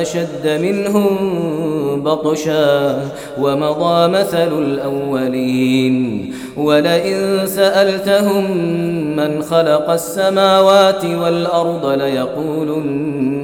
أشد منهم بطشا ومضى مثل الأولين. ولئن سألتهم من خلق السماوات والأرض ليقولن,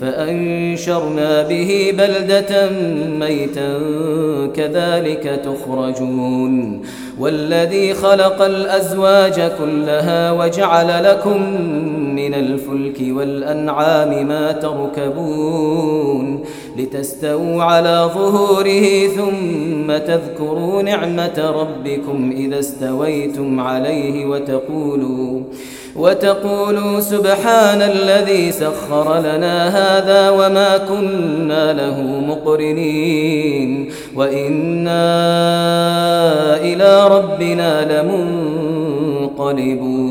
فأنشرنا به بلدة ميتا كذلك تخرجون. والذي خلق الأزواج كلها وجعل لكم من الفلك والأنعام ما تركبون لتستووا على ظهوره ثم تذكروا نعمة ربكم إذا استويتم عليه وتقولوا وتقولوا سبحان الذي سخر لنا هذا وما كنا له مقرنين وإنا إلى ربنا لمنقلبون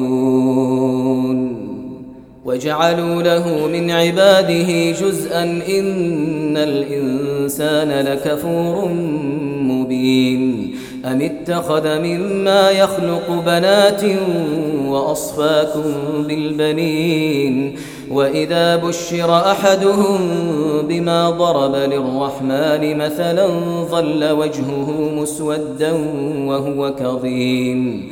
وجعلوا له من عباده جزءا إن الإنسان لكفور مبين. أم اتخذ مما يخلق بنات وأصفاكم بالبنين؟ وإذا بشر أحدهم بما ضرب للرحمن مثلا ظل وجهه مسودا وهو كظيم.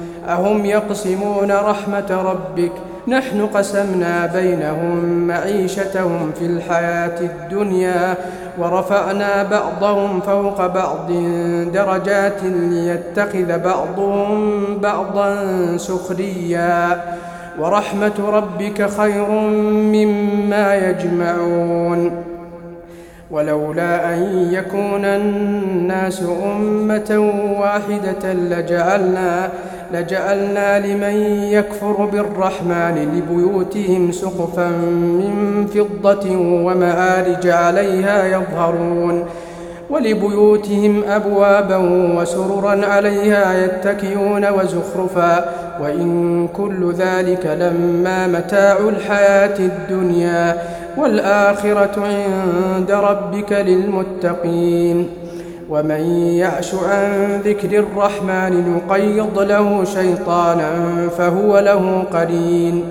أهم يقسمون رحمة ربك؟ نحن قسمنا بينهم معيشتهم في الحياة الدنيا ورفعنا بعضهم فوق بعض درجات ليتخذ بعضهم بعضا سخريا. ورحمة ربك خير مما يجمعون. ولولا أن يكون الناس أمة واحدة لجعلنا لجعلنا لمن يكفر بالرحمن لبيوتهم سقفا من فضة ومعارج عليها يظهرون ولبيوتهم أبوابا وسررا عليها يتكئون وزخرفا وإن كل ذلك لما متاع الحياة الدنيا والآخرة عند ربك للمتقين ومن يعش عن ذكر الرحمن نقيض له شيطانا فهو له قرين.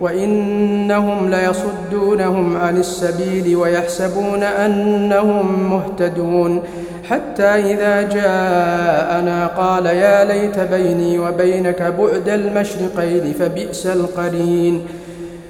وإنهم ليصدونهم عن السبيل ويحسبون أنهم مهتدون. حتى إذا جاءنا قال يا ليت بيني وبينك بعد المشرقين فبئس القرين.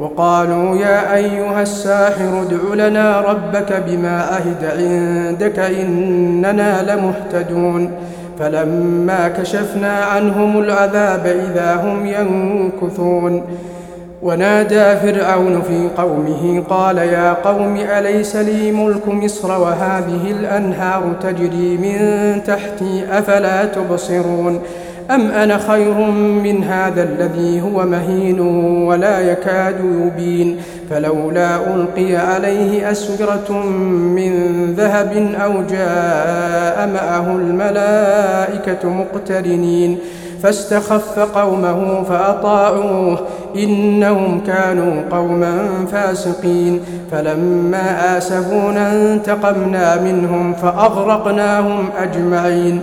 وقالوا يا أيها الساحر ادع لنا ربك بما أهد عندك إننا لمهتدون فلما كشفنا عنهم العذاب إذا هم ينكثون ونادى فرعون في قومه قال يا قوم أليس لي ملك مصر وهذه الأنهار تجري من تحتي أفلا تبصرون أم أنا خير من هذا الذي هو مهين ولا يكاد يبين؟ فلولا ألقي عليه أسورة من ذهب أو جاء معه الملائكة مقترنين فاستخف قومه فأطاعوه إنهم كانوا قوما فاسقين. فلما آسفونا انتقمنا منهم فأغرقناهم أجمعين.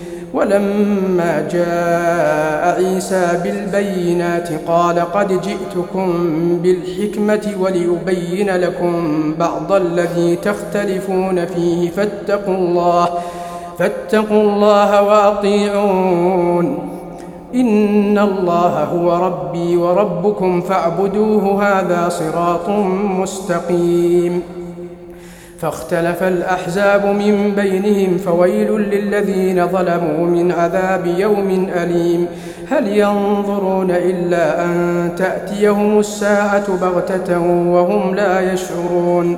ولما جاء عيسى بالبينات قال قد جئتكم بالحكمة وليبين لكم بعض الذي تختلفون فيه. فاتقوا الله فاتقوا الله وأطيعون. إن الله هو ربي وربكم فاعبدوه هذا صراط مستقيم. فاختلف الأحزاب من بينهم فويل للذين ظلموا من عذاب يوم أليم. هل ينظرون إلا أن تأتيهم الساعة بغتة وهم لا يشعرون؟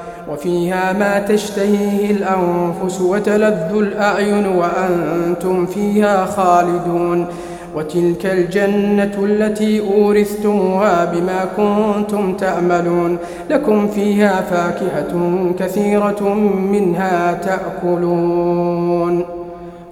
وفيها ما تشتهيه الأنفس وتلذ الأعين وأنتم فيها خالدون وتلك الجنة التي أورثتموها بما كنتم تعملون لكم فيها فاكهة كثيرة منها تأكلون